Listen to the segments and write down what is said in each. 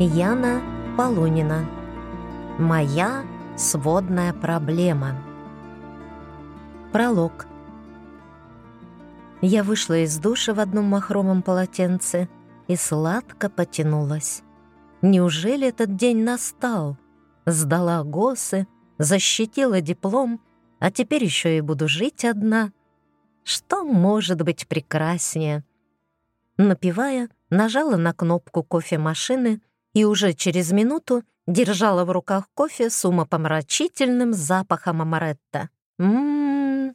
Яна Полунина. Моя сводная проблема. Пролог. Я вышла из душа в одном махровом полотенце и сладко потянулась. Неужели этот день настал? Сдала ГОСы, защитила диплом, а теперь еще и буду жить одна. Что может быть прекраснее? Напивая, нажала на кнопку кофемашины и уже через минуту держала в руках кофе с умопомрачительным запахом амаретта. Ммм.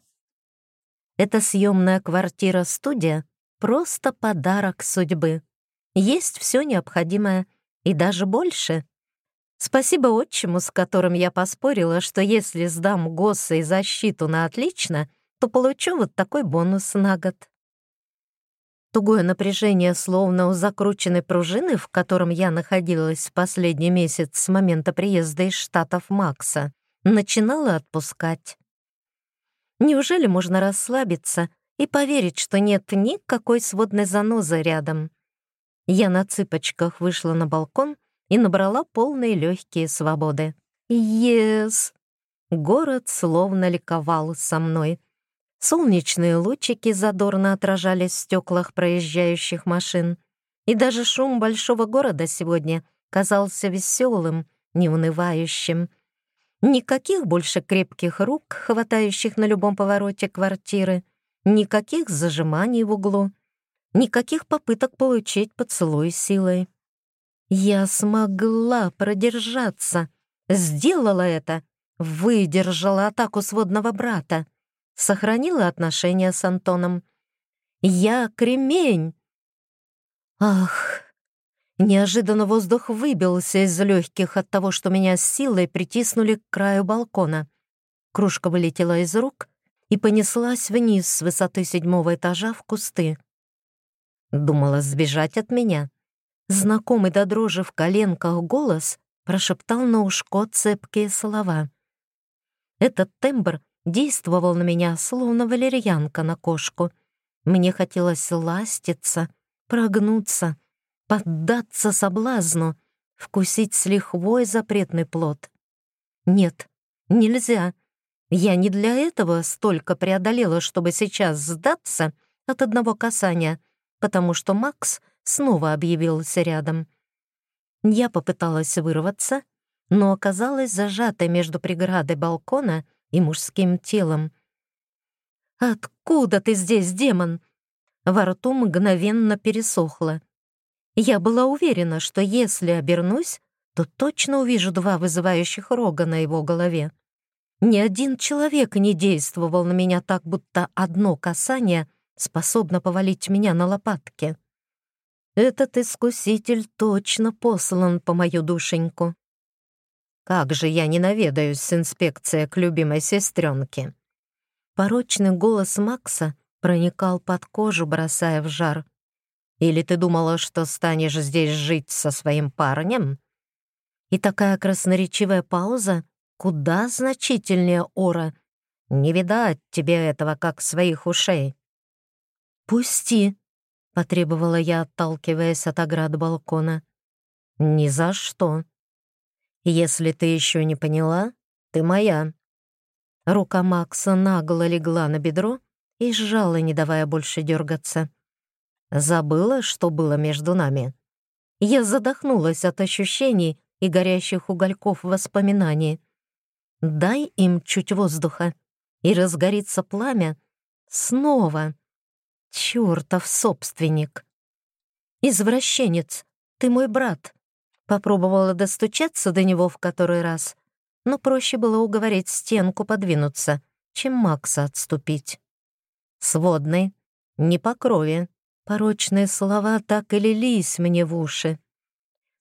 Эта съемная квартира-студия — просто подарок судьбы. Есть все необходимое и даже больше. Спасибо отчиму, с которым я поспорила, что если сдам ГОСы и защиту на отлично, то получу вот такой бонус на год. Тугое напряжение, словно у закрученной пружины, в котором я находилась последний месяц с момента приезда из Штатов Макса, начинало отпускать. Неужели можно расслабиться и поверить, что нет никакой сводной занозы рядом? Я на цыпочках вышла на балкон и набрала полные легкие свободы. «Ес!» Город словно ликовал со мной — Солнечные лучики задорно отражались в стеклах проезжающих машин. И даже шум большого города сегодня казался веселым, неунывающим. Никаких больше крепких рук, хватающих на любом повороте квартиры, никаких зажиманий в углу, никаких попыток получить поцелуй силой. Я смогла продержаться, сделала это, выдержала атаку сводного брата сохранила отношения с Антоном. Я кремень. Ах, неожиданно воздух выбился из легких от того, что меня с силой притиснули к краю балкона. Кружка вылетела из рук и понеслась вниз с высоты седьмого этажа в кусты. Думала сбежать от меня. Знакомый до дрожи в коленках голос прошептал на ушко цепкие слова. Этот тембр действовал на меня, словно валерьянка на кошку. Мне хотелось ластиться, прогнуться, поддаться соблазну, вкусить с лихвой запретный плод. Нет, нельзя. Я не для этого столько преодолела, чтобы сейчас сдаться от одного касания, потому что Макс снова объявился рядом. Я попыталась вырваться, но оказалась зажатой между преградой балкона и мужским телом. «Откуда ты здесь, демон?» Во рту мгновенно пересохло. Я была уверена, что если обернусь, то точно увижу два вызывающих рога на его голове. Ни один человек не действовал на меня так, будто одно касание способно повалить меня на лопатки. Этот искуситель точно послан по мою душеньку. Как же я не наведаюсь с инспекцией к любимой сестренке. Порочный голос Макса проникал под кожу, бросая в жар. Или ты думала, что станешь здесь жить со своим парнем? И такая красноречивая пауза куда значительнее ора. Не видать тебе этого, как своих ушей. «Пусти», — потребовала я, отталкиваясь от ограды балкона. «Ни за что», если ты еще не поняла, ты моя». Рука Макса нагло легла на бедро и сжала, не давая больше дергаться. Забыла, что было между нами. Я задохнулась от ощущений и горящих угольков воспоминаний. Дай им чуть воздуха, и разгорится пламя снова. Чёртов собственник. Извращенец, ты мой брат. Попробовала достучаться до него в который раз, но проще было уговорить стенку подвинуться, чем Макса отступить. Сводный, не по крови. Порочные слова так и лились мне в уши.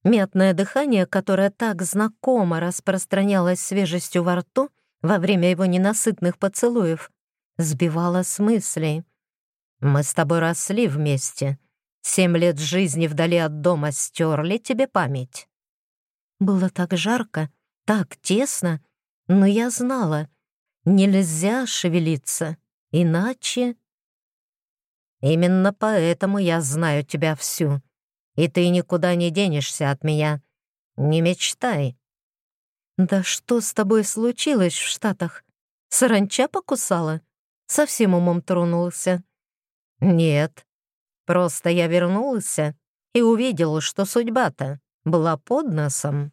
Мятное дыхание, которое так знакомо распространялось свежестью во рту во время его ненасытных поцелуев, сбивало с мыслей. «Мы с тобой росли вместе. Семь лет жизни вдали от дома стерли тебе память. Было так жарко, так тесно, но я знала, нельзя шевелиться, иначе... Именно поэтому я знаю тебя всю, и ты никуда не денешься от меня, Не мечтай». «Да что с тобой случилось в Штатах? Саранча покусала? Совсем умом тронулся?» «Нет, просто я вернулся и увидел, что судьба-то была под носом».